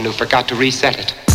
One who forgot to reset it.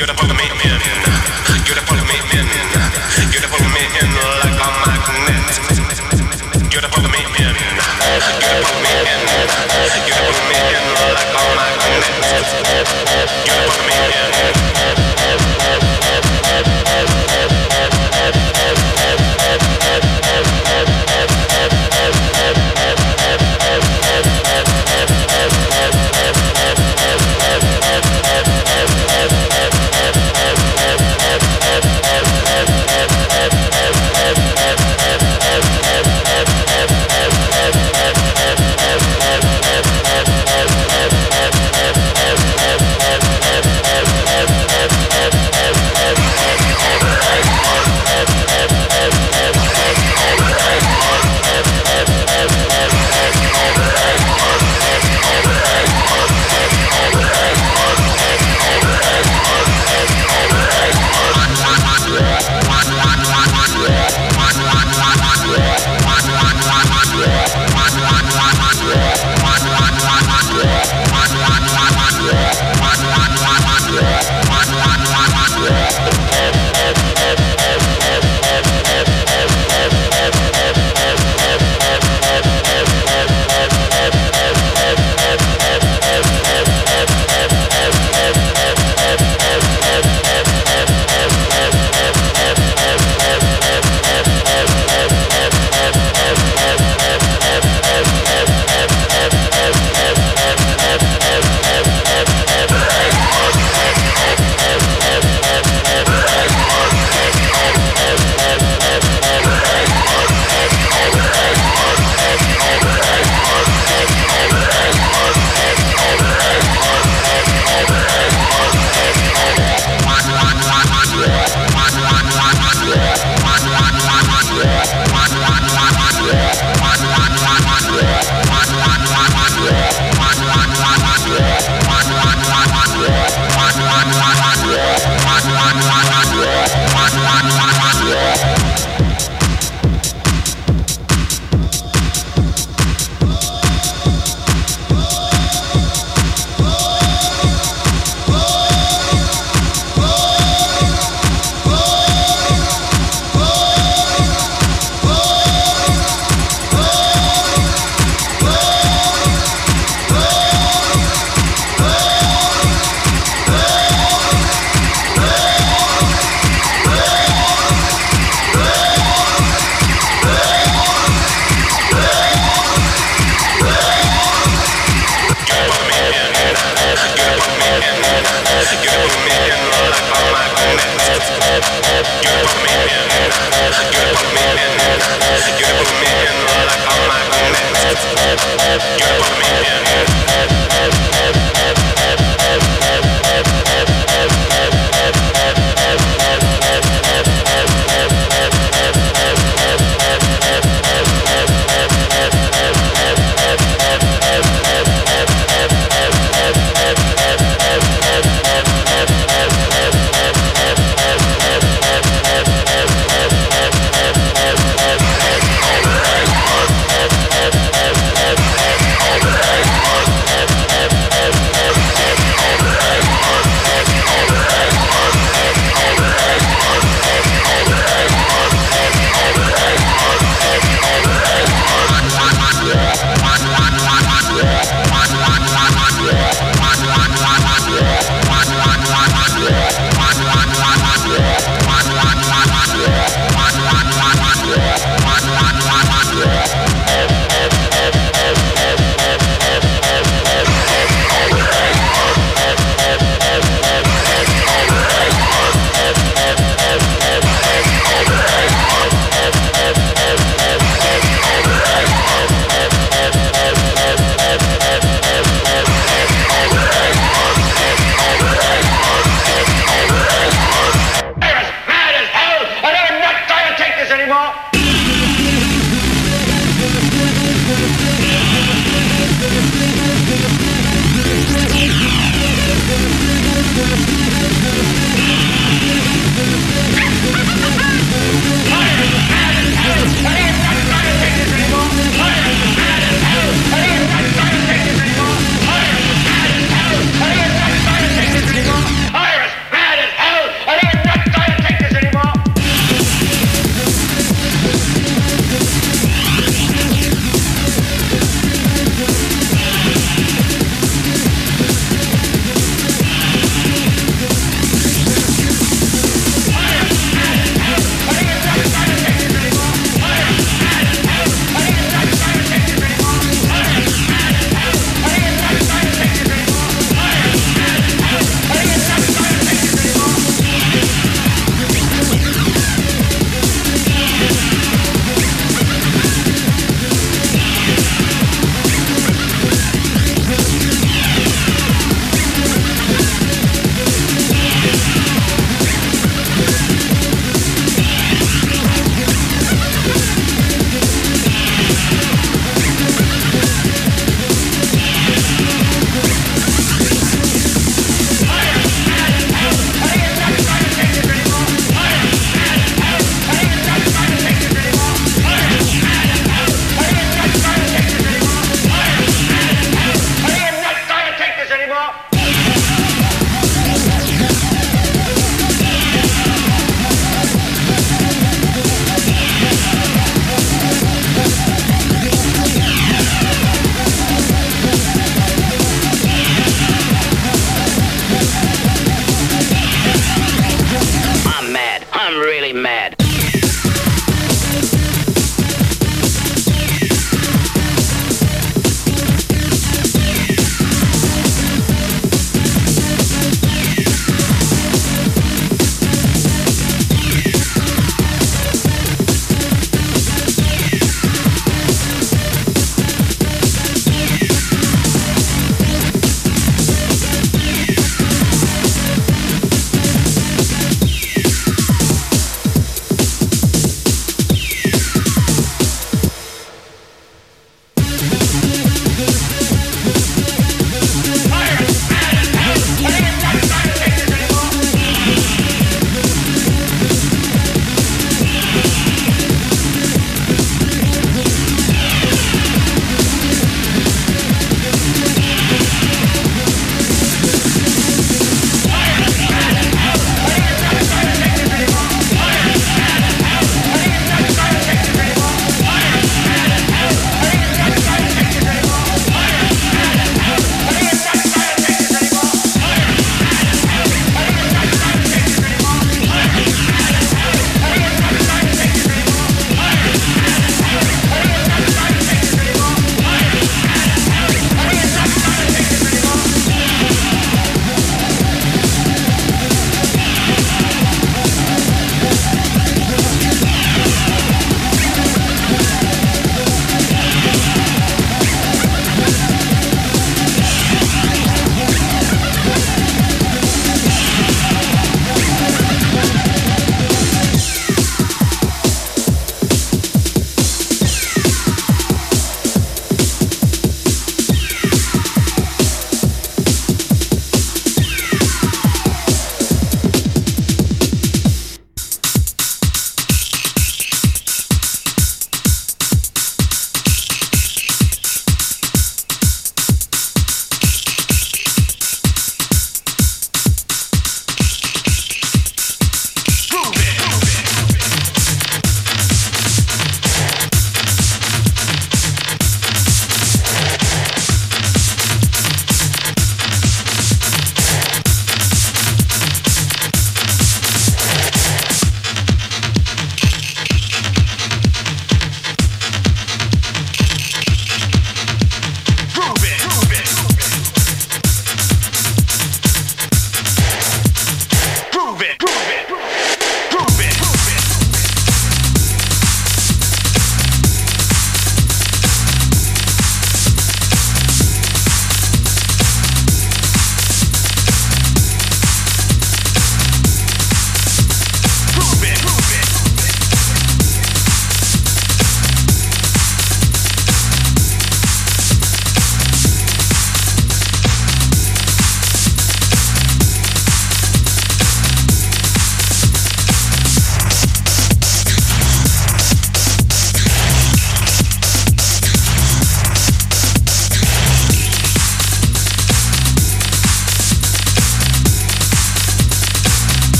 Get up on the